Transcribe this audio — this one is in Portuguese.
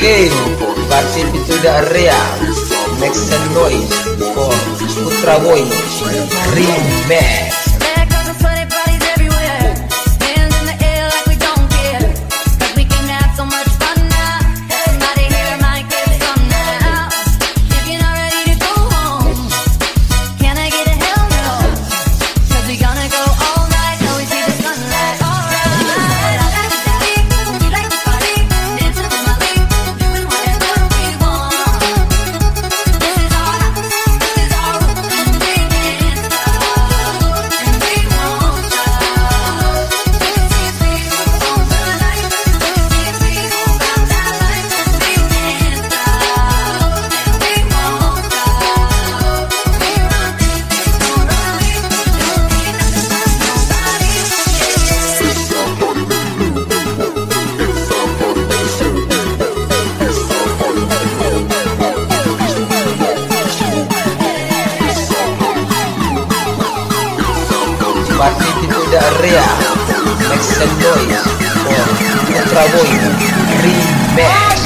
game Participate to the area Make some noise for Ultra Voice Remix. Korea. Max and Boy. Ultra Boy. Remix.